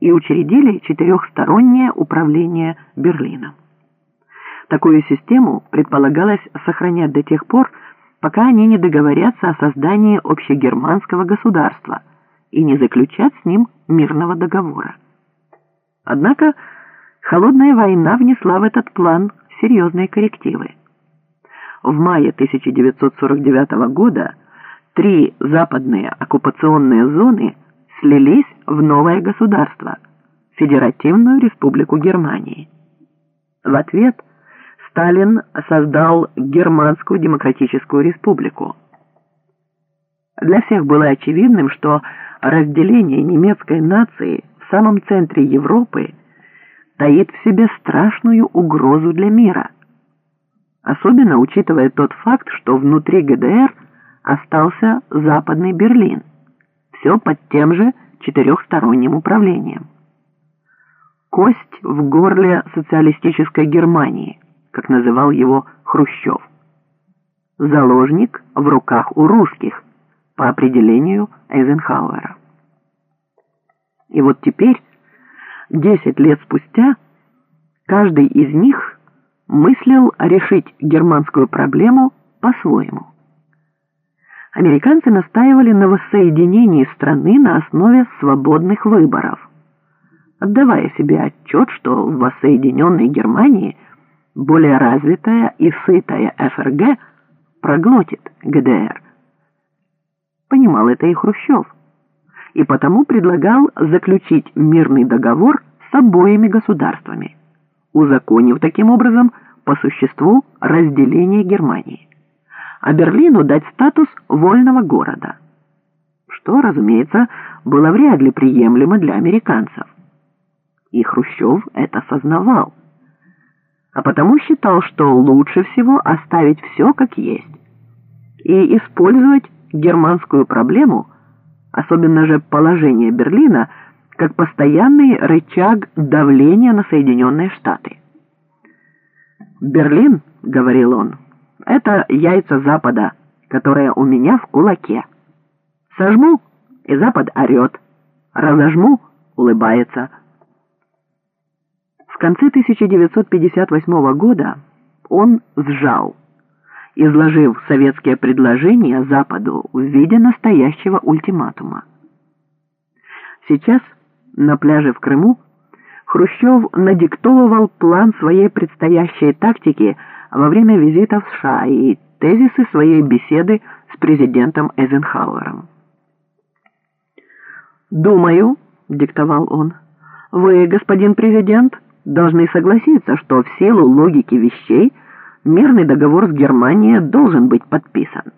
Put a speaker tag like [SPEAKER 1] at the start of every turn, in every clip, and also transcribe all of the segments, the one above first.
[SPEAKER 1] и учредили четырехстороннее управление Берлином. Такую систему предполагалось сохранять до тех пор, пока они не договорятся о создании общегерманского государства и не заключат с ним мирного договора. Однако холодная война внесла в этот план серьезные коррективы. В мае 1949 года три западные оккупационные зоны слились в новое государство – Федеративную Республику Германии. В ответ Сталин создал Германскую Демократическую Республику. Для всех было очевидным, что разделение немецкой нации в самом центре Европы таит в себе страшную угрозу для мира. Особенно учитывая тот факт, что внутри ГДР остался Западный Берлин. Все под тем же четырехсторонним управлением. Кость в горле социалистической Германии, как называл его Хрущев. Заложник в руках у русских, по определению Эйзенхауэра. И вот теперь, десять лет спустя, каждый из них мыслил решить германскую проблему по-своему. Американцы настаивали на воссоединении страны на основе свободных выборов, отдавая себе отчет, что в воссоединенной Германии более развитая и сытая ФРГ проглотит ГДР. Понимал это и Хрущев и потому предлагал заключить мирный договор с обоими государствами, узаконив таким образом по существу разделение Германии, а Берлину дать статус вольного города, что, разумеется, было вряд ли приемлемо для американцев. И Хрущев это сознавал, а потому считал, что лучше всего оставить все как есть и использовать германскую проблему – особенно же положение Берлина, как постоянный рычаг давления на Соединенные Штаты. «Берлин, — говорил он, — это яйца Запада, которое у меня в кулаке. Сожму, и Запад орет, разожму, улыбается». В конце 1958 года он сжал изложив советские предложения Западу в виде настоящего ультиматума. Сейчас на пляже в Крыму Хрущев надиктовывал план своей предстоящей тактики во время визита в США и тезисы своей беседы с президентом Эйзенхауэром. «Думаю», — диктовал он, — «вы, господин президент, должны согласиться, что в силу логики вещей — мирный договор с Германией должен быть подписан.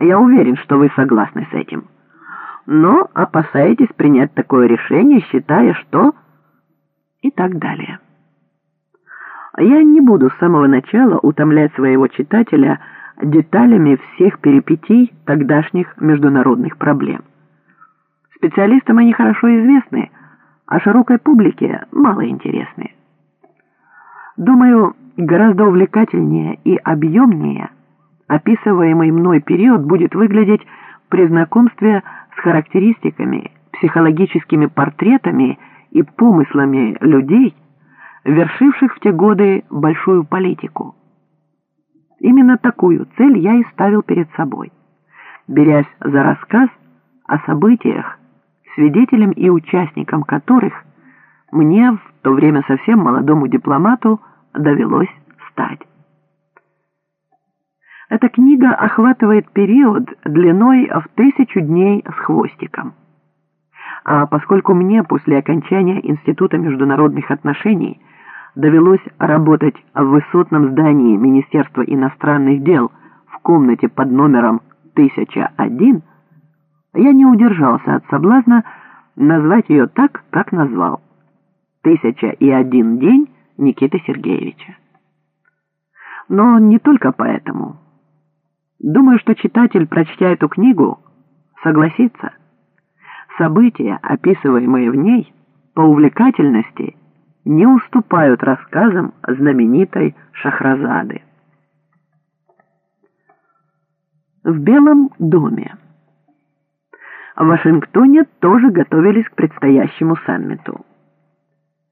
[SPEAKER 1] Я уверен, что вы согласны с этим. Но опасаетесь принять такое решение, считая, что... И так далее. Я не буду с самого начала утомлять своего читателя деталями всех перипетий тогдашних международных проблем. Специалистам они хорошо известны, а широкой публике мало интересны. Думаю, гораздо увлекательнее и объемнее описываемый мной период будет выглядеть при знакомстве с характеристиками, психологическими портретами и помыслами людей, вершивших в те годы большую политику. Именно такую цель я и ставил перед собой, берясь за рассказ о событиях, свидетелем и участником которых мне в то время совсем молодому дипломату довелось стать. Эта книга охватывает период длиной в тысячу дней с хвостиком. А поскольку мне после окончания Института международных отношений довелось работать в высотном здании Министерства иностранных дел в комнате под номером 1001, я не удержался от соблазна назвать ее так, как назвал. «Тысяча и один день» Никиты Сергеевича. Но не только поэтому. Думаю, что читатель, прочтя эту книгу, согласится. События, описываемые в ней, по увлекательности не уступают рассказам знаменитой Шахразады. В Белом доме В Вашингтоне тоже готовились к предстоящему саммиту.